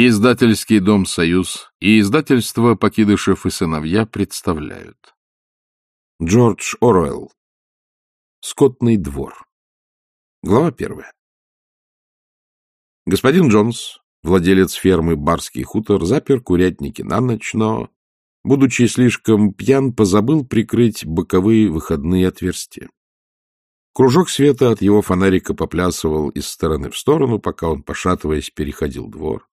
Издательский дом «Союз» и издательство «Покидышев и сыновья» представляют. Джордж Оруэлл. Скотный двор. Глава первая. Господин Джонс, владелец фермы «Барский хутор», запер курятники на ночь, но, будучи слишком пьян, позабыл прикрыть боковые выходные отверстия. Кружок света от его фонарика поплясывал из стороны в сторону, пока он, пошатываясь, переходил двор.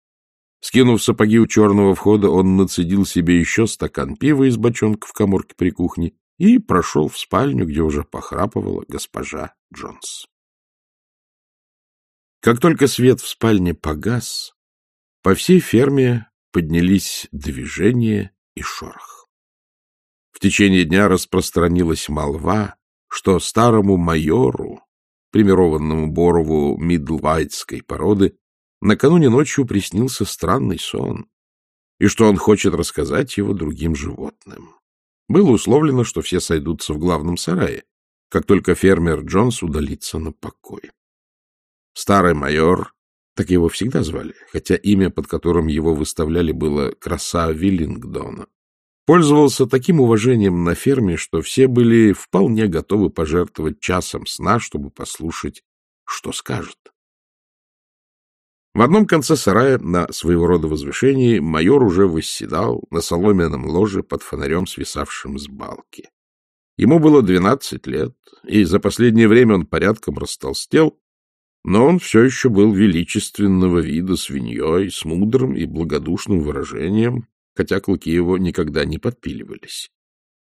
Скинув сапоги у черного входа, он нацедил себе еще стакан пива из бочонка в коморке при кухне и прошел в спальню, где уже похрапывала госпожа Джонс. Как только свет в спальне погас, по всей ферме поднялись движение и шорох. В течение дня распространилась молва, что старому майору, примированному Борову мидлвайтской породы, накануне ночью приснился странный сон, и что он хочет рассказать его другим животным. Было условлено, что все сойдутся в главном сарае, как только фермер Джонс удалится на покой. Старый майор, так его всегда звали, хотя имя, под которым его выставляли, было Краса Виллингдона, пользовался таким уважением на ферме, что все были вполне готовы пожертвовать часом сна, чтобы послушать, что скажет. В одном конце сарая, на своего рода возвышении, майор уже восседал на соломенном ложе под фонарем, свисавшим с балки. Ему было двенадцать лет, и за последнее время он порядком растолстел, но он все еще был величественного вида свиньей, с мудрым и благодушным выражением, хотя клыки его никогда не подпиливались.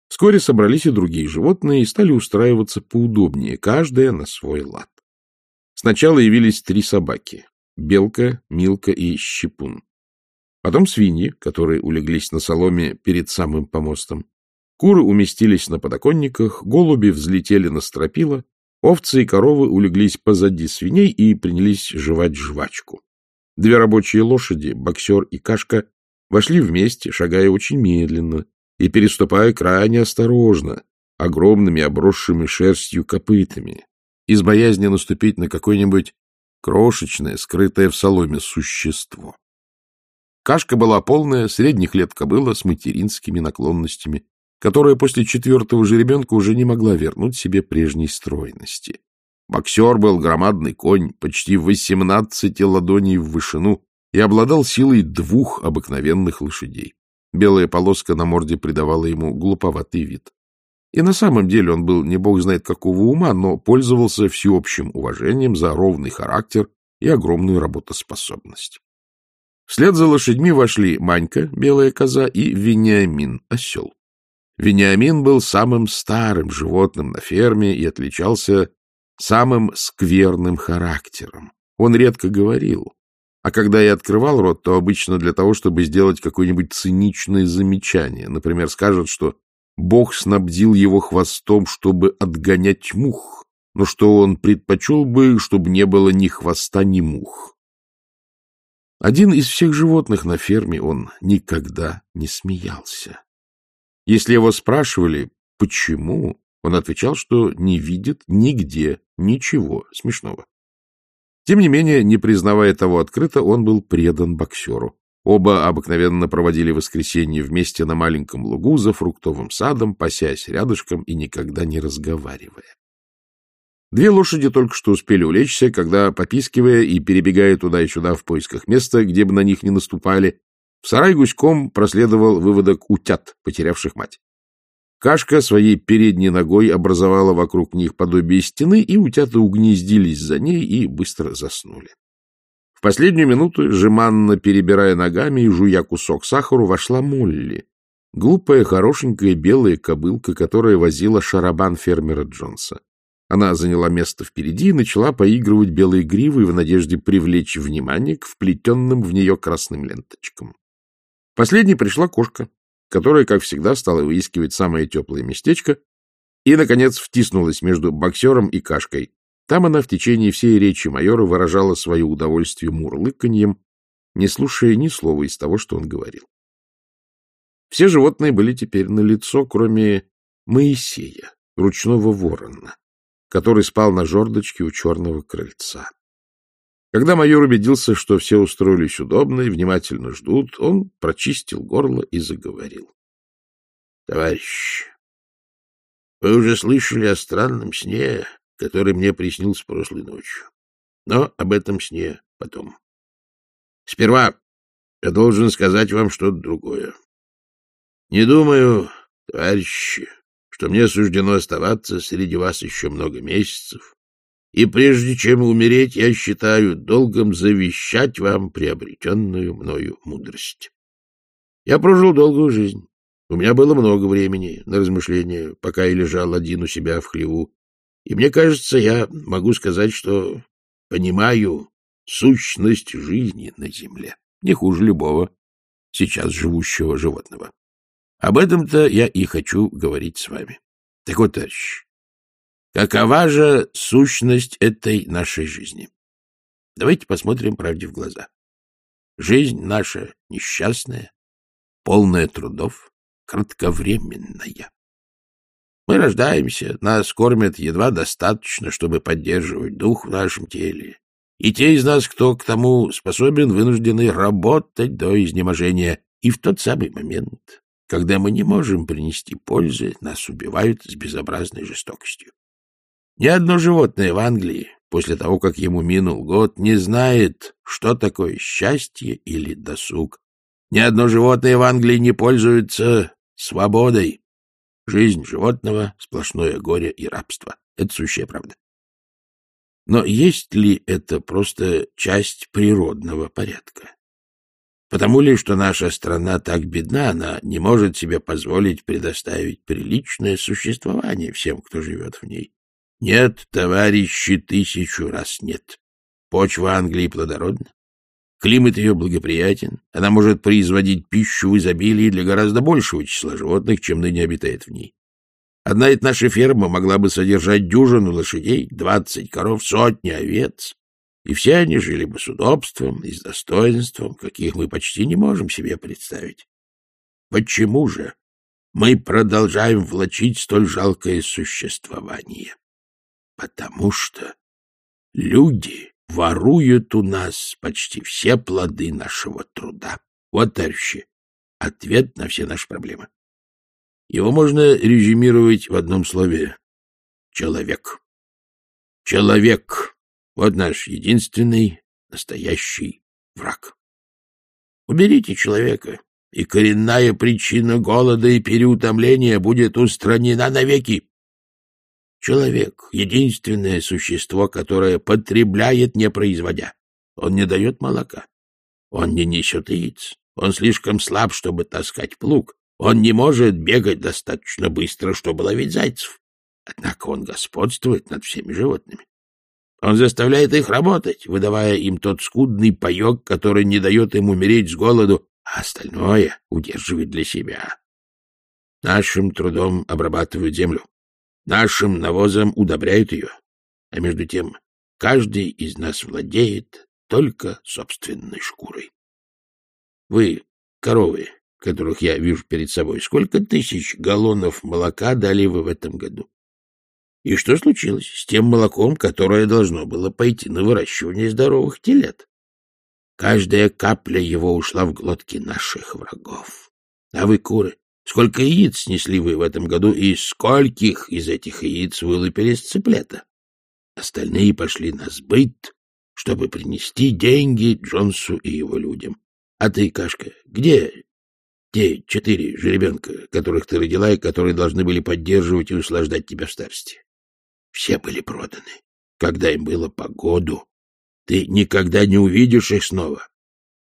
Вскоре собрались и другие животные и стали устраиваться поудобнее, каждая на свой лад. Сначала явились три собаки белка, милка и щепун. Потом свиньи, которые улеглись на соломе перед самым помостом. Куры уместились на подоконниках, голуби взлетели на стропила, овцы и коровы улеглись позади свиней и принялись жевать жвачку. Две рабочие лошади, боксер и кашка, вошли вместе, шагая очень медленно и переступая крайне осторожно, огромными обросшими шерстью копытами, из боязни наступить на какой-нибудь крошечное, скрытое в соломе существо. Кашка была полная, средних лет кобыла с материнскими наклонностями, которая после четвертого же ребенка уже не могла вернуть себе прежней стройности. Боксер был громадный конь, почти восемнадцати ладоней в вышину, и обладал силой двух обыкновенных лошадей. Белая полоска на морде придавала ему глуповатый вид. И на самом деле он был не бог знает какого ума, но пользовался всеобщим уважением за ровный характер и огромную работоспособность. Вслед за лошадьми вошли Манька, белая коза, и Вениамин, осел. Вениамин был самым старым животным на ферме и отличался самым скверным характером. Он редко говорил, а когда я открывал рот, то обычно для того, чтобы сделать какое-нибудь циничное замечание. Например, скажет, что Бог снабдил его хвостом, чтобы отгонять мух, но что он предпочел бы, чтобы не было ни хвоста, ни мух. Один из всех животных на ферме он никогда не смеялся. Если его спрашивали, почему, он отвечал, что не видит нигде ничего смешного. Тем не менее, не признавая того открыто, он был предан боксеру. Оба обыкновенно проводили воскресенье вместе на маленьком лугу за фруктовым садом, пасясь рядышком и никогда не разговаривая. Две лошади только что успели улечься, когда, попискивая и перебегая туда и сюда в поисках места, где бы на них не наступали, в сарай гуськом проследовал выводок утят, потерявших мать. Кашка своей передней ногой образовала вокруг них подобие стены, и утята угнездились за ней и быстро заснули последнюю минуту, жеманно перебирая ногами и жуя кусок сахару, вошла Молли, глупая, хорошенькая белая кобылка, которая возила шарабан фермера Джонса. Она заняла место впереди и начала поигрывать белой гривой в надежде привлечь внимание к вплетенным в нее красным ленточкам. Последней пришла кошка, которая, как всегда, стала выискивать самое теплое местечко и, наконец, втиснулась между боксером и кашкой. Там она в течение всей речи майора выражала свое удовольствие мурлыканьем, не слушая ни слова из того, что он говорил. Все животные были теперь на лицо, кроме Моисея, ручного ворона, который спал на жердочке у черного крыльца. Когда майор убедился, что все устроились удобно и внимательно ждут, он прочистил горло и заговорил. — Товарищ, вы уже слышали о странном сне, который мне приснился прошлой ночью. Но об этом сне потом. Сперва я должен сказать вам что-то другое. Не думаю, товарищи, что мне суждено оставаться среди вас еще много месяцев, и прежде чем умереть, я считаю долгом завещать вам приобретенную мною мудрость. Я прожил долгую жизнь. У меня было много времени на размышления, пока я лежал один у себя в хлеву. И мне кажется, я могу сказать, что понимаю сущность жизни на земле, не хуже любого сейчас живущего животного. Об этом-то я и хочу говорить с вами. Так вот, товарищ, какова же сущность этой нашей жизни? Давайте посмотрим правде в глаза. Жизнь наша несчастная, полная трудов, кратковременная. Мы рождаемся, нас кормят едва достаточно, чтобы поддерживать дух в нашем теле. И те из нас, кто к тому способен, вынуждены работать до изнеможения. И в тот самый момент, когда мы не можем принести пользы, нас убивают с безобразной жестокостью. Ни одно животное в Англии, после того, как ему минул год, не знает, что такое счастье или досуг. Ни одно животное в Англии не пользуется свободой. Жизнь животного — сплошное горе и рабство. Это сущая правда. Но есть ли это просто часть природного порядка? Потому ли, что наша страна так бедна, она не может себе позволить предоставить приличное существование всем, кто живет в ней? Нет, товарищи, тысячу раз нет. Почва Англии плодородна. Климат ее благоприятен. Она может производить пищу в изобилии для гораздо большего числа животных, чем ныне обитает в ней. Одна эта наша ферма могла бы содержать дюжину лошадей, двадцать коров, сотни овец и все они жили бы с удобством и с достоинством, каких мы почти не можем себе представить. Почему же мы продолжаем влачить столь жалкое существование? Потому что люди воруют у нас почти все плоды нашего труда. Вот, товарищи, ответ на все наши проблемы. Его можно резюмировать в одном слове — человек. Человек вот наш единственный настоящий враг. Уберите человека, и коренная причина голода и переутомления будет устранена навеки. Человек — единственное существо, которое потребляет, не производя. Он не дает молока. Он не несет яиц. Он слишком слаб, чтобы таскать плуг. Он не может бегать достаточно быстро, чтобы ловить зайцев. Однако он господствует над всеми животными. Он заставляет их работать, выдавая им тот скудный паек, который не дает им умереть с голоду, а остальное удерживает для себя. Нашим трудом обрабатывают землю, нашим навозом удобряют ее, а между тем каждый из нас владеет только собственной шкурой. Вы, коровы, которых я вижу перед собой, сколько тысяч галлонов молока дали вы в этом году? И что случилось с тем молоком, которое должно было пойти на выращивание здоровых телет? Каждая капля его ушла в глотки наших врагов. А вы, куры, сколько яиц снесли вы в этом году, и скольких из этих яиц вылупили с цыплета? Остальные пошли на сбыт, чтобы принести деньги Джонсу и его людям. А ты, Кашка, где те четыре жеребенка, которых ты родила и которые должны были поддерживать и услаждать тебя в старости? Все были проданы, когда им было погоду. Ты никогда не увидишь их снова.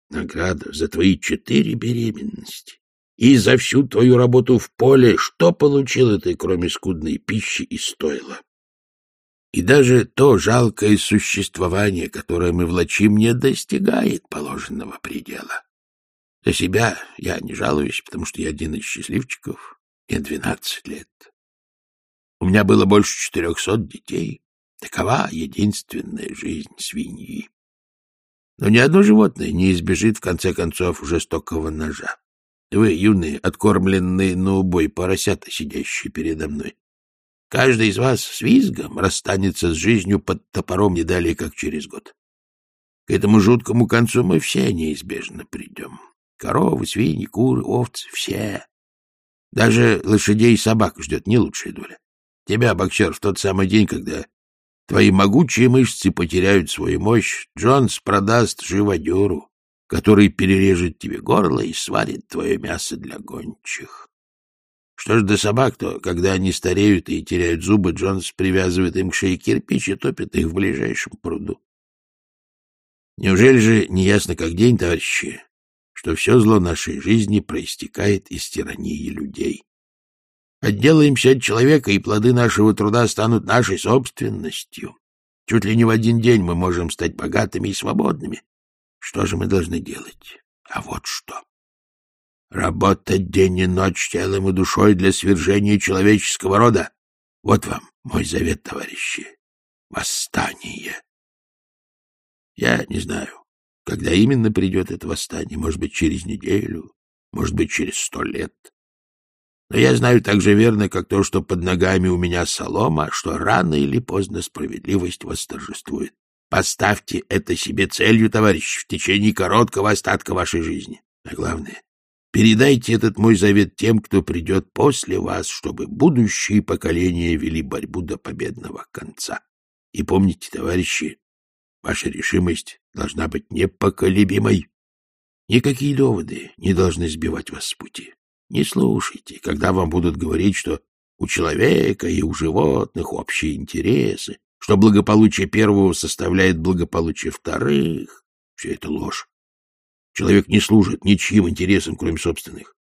Награда за твои четыре беременности и за всю твою работу в поле, что получила ты, кроме скудной пищи и стойла? И даже то жалкое существование, которое мы влачим, не достигает положенного предела. За себя я не жалуюсь, потому что я один из счастливчиков. Мне двенадцать лет. У меня было больше четырехсот детей. Такова единственная жизнь свиньи. Но ни одно животное не избежит, в конце концов, жестокого ножа. Вы, юные, откормленные на убой поросята, сидящие передо мной. Каждый из вас с визгом расстанется с жизнью под топором не далее, как через год. К этому жуткому концу мы все неизбежно придем. Коровы, свиньи, куры, овцы — все. Даже лошадей и собак ждет не лучшая доля. Тебя, боксер, в тот самый день, когда твои могучие мышцы потеряют свою мощь, Джонс продаст живодеру, который перережет тебе горло и сварит твое мясо для гончих. Что ж до собак, то, когда они стареют и теряют зубы, Джонс привязывает им к шее кирпич и топит их в ближайшем пруду. Неужели же не ясно как день, товарищи, что все зло нашей жизни проистекает из тирании людей. Отделаемся от человека, и плоды нашего труда станут нашей собственностью. Чуть ли не в один день мы можем стать богатыми и свободными. Что же мы должны делать? А вот что. Работать день и ночь телом и душой для свержения человеческого рода. Вот вам мой завет, товарищи. Восстание. Я не знаю, когда именно придет это восстание, может быть, через неделю, может быть, через сто лет. Но я знаю так же верно, как то, что под ногами у меня солома, что рано или поздно справедливость восторжествует. Поставьте это себе целью, товарищ, в течение короткого остатка вашей жизни. А главное, передайте этот мой завет тем, кто придет после вас, чтобы будущие поколения вели борьбу до победного конца. И помните, товарищи, Ваша решимость должна быть непоколебимой. Никакие доводы не должны сбивать вас с пути. Не слушайте, когда вам будут говорить, что у человека и у животных общие интересы, что благополучие первого составляет благополучие вторых. Все это ложь. Человек не служит ничьим интересам, кроме собственных.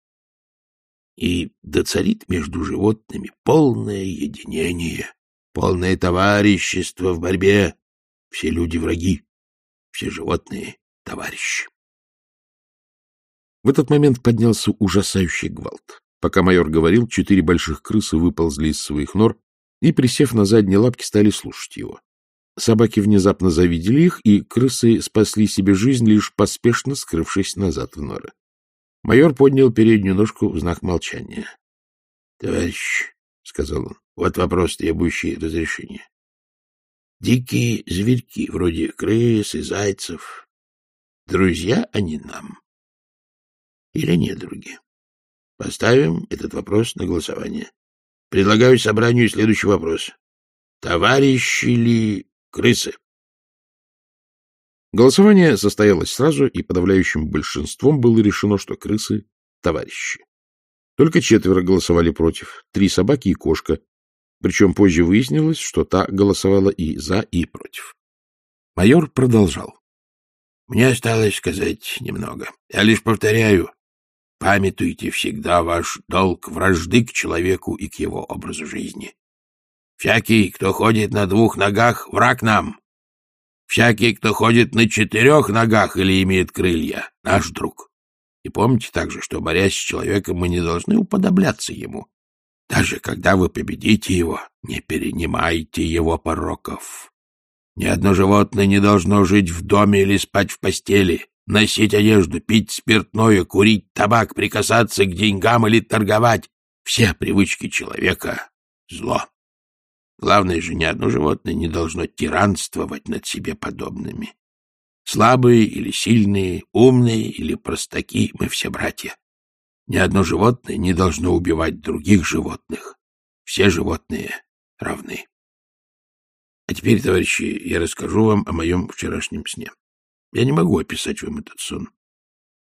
И доцарит между животными полное единение, полное товарищество в борьбе все люди враги, все животные товарищи. В этот момент поднялся ужасающий гвалт. Пока майор говорил, четыре больших крысы выползли из своих нор и, присев на задние лапки, стали слушать его. Собаки внезапно завидели их, и крысы спасли себе жизнь, лишь поспешно скрывшись назад в норы. Майор поднял переднюю ножку в знак молчания. — Товарищ, — сказал он, — вот вопрос, требующий разрешения. Дикие зверьки, вроде крыс и зайцев. Друзья они нам? Или недруги? Поставим этот вопрос на голосование. Предлагаю собранию следующий вопрос. Товарищи ли крысы? Голосование состоялось сразу, и подавляющим большинством было решено, что крысы — товарищи. Только четверо голосовали против, три собаки и кошка, причем позже выяснилось, что та голосовала и за, и против. Майор продолжал. — Мне осталось сказать немного. Я лишь повторяю, памятуйте всегда ваш долг вражды к человеку и к его образу жизни. Всякий, кто ходит на двух ногах, враг нам. Всякий, кто ходит на четырех ногах или имеет крылья, наш друг. И помните также, что, борясь с человеком, мы не должны уподобляться ему. Даже когда вы победите его, не перенимайте его пороков. Ни одно животное не должно жить в доме или спать в постели, носить одежду, пить спиртное, курить табак, прикасаться к деньгам или торговать. Все привычки человека — зло. Главное же, ни одно животное не должно тиранствовать над себе подобными. Слабые или сильные, умные или простаки — мы все братья. Ни одно животное не должно убивать других животных. Все животные равны. А теперь, товарищи, я расскажу вам о моем вчерашнем сне. Я не могу описать вам этот сон.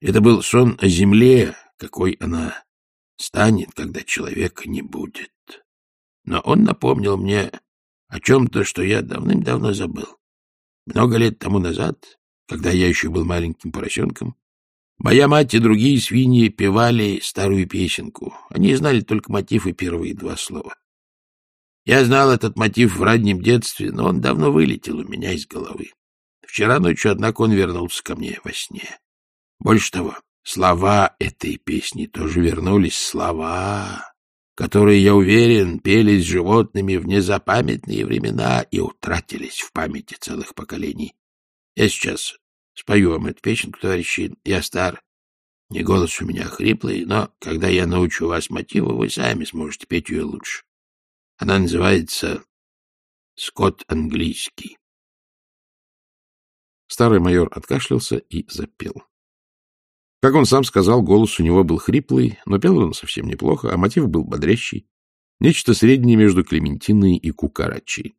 Это был сон о земле, какой она станет, когда человека не будет. Но он напомнил мне о чем-то, что я давным-давно забыл. Много лет тому назад, когда я еще был маленьким поросенком, Моя мать и другие свиньи певали старую песенку. Они знали только мотив и первые два слова. Я знал этот мотив в раннем детстве, но он давно вылетел у меня из головы. Вчера ночью, однако, он вернулся ко мне во сне. Больше того, слова этой песни тоже вернулись. Слова, которые, я уверен, пелись животными в незапамятные времена и утратились в памяти целых поколений. Я сейчас Спою вам эту песенку, товарищи. Я стар, и голос у меня хриплый, но когда я научу вас мотиву, вы сами сможете петь ее лучше. Она называется «Скот английский». Старый майор откашлялся и запел. Как он сам сказал, голос у него был хриплый, но пел он совсем неплохо, а мотив был бодрящий. Нечто среднее между Клементиной и Кукарачей.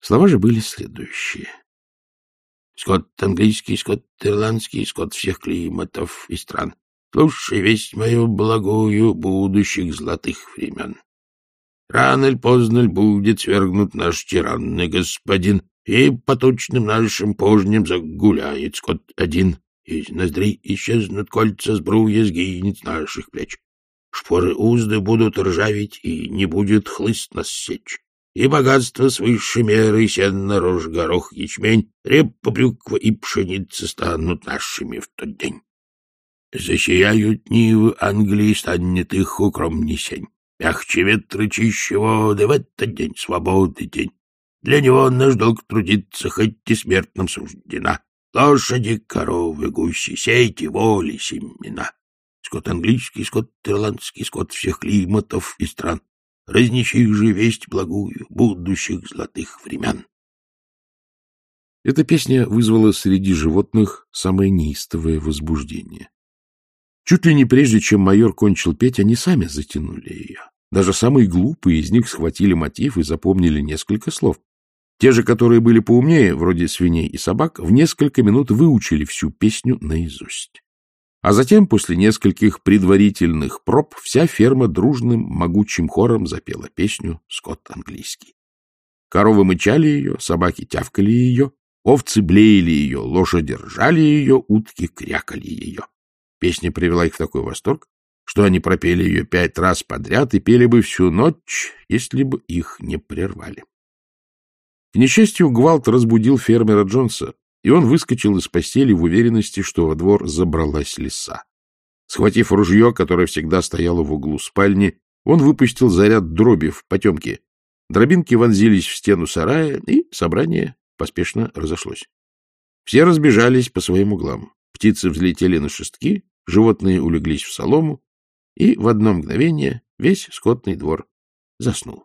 Слова же были следующие. Скот английский, скот ирландский, скот всех климатов и стран. Слушай весть мою благую будущих золотых времен. Рано или поздно будет свергнут наш тиранный господин, и по точным нашим пожням загуляет скот один. Из ноздрей исчезнут кольца, сбруя сгинет с наших плеч. Шпоры узды будут ржаветь, и не будет хлыст нас сечь. И богатство свыше меры, сено, рожь, горох, ячмень, репа, брюква и пшеница станут нашими в тот день. Засияют нивы Англии, станет их укромней сень. Мягче ветры, чище воды, в этот день свободы день. Для него наш долг трудиться, хоть и смертным суждена. Лошади, коровы, гуси, сейте воли семена. Скот английский, скот ирландский, скот всех климатов и стран. Разнеси же весть благую будущих золотых времен. Эта песня вызвала среди животных самое неистовое возбуждение. Чуть ли не прежде, чем майор кончил петь, они сами затянули ее. Даже самые глупые из них схватили мотив и запомнили несколько слов. Те же, которые были поумнее, вроде свиней и собак, в несколько минут выучили всю песню наизусть. А затем, после нескольких предварительных проб, вся ферма дружным могучим хором запела песню «Скотт английский». Коровы мычали ее, собаки тявкали ее, овцы блеяли ее, лошади ржали ее, утки крякали ее. Песня привела их в такой восторг, что они пропели ее пять раз подряд и пели бы всю ночь, если бы их не прервали. К несчастью, гвалт разбудил фермера Джонса, и он выскочил из постели в уверенности, что во двор забралась лиса. Схватив ружье, которое всегда стояло в углу спальни, он выпустил заряд дроби в потемке. Дробинки вонзились в стену сарая, и собрание поспешно разошлось. Все разбежались по своим углам. Птицы взлетели на шестки, животные улеглись в солому, и в одно мгновение весь скотный двор заснул.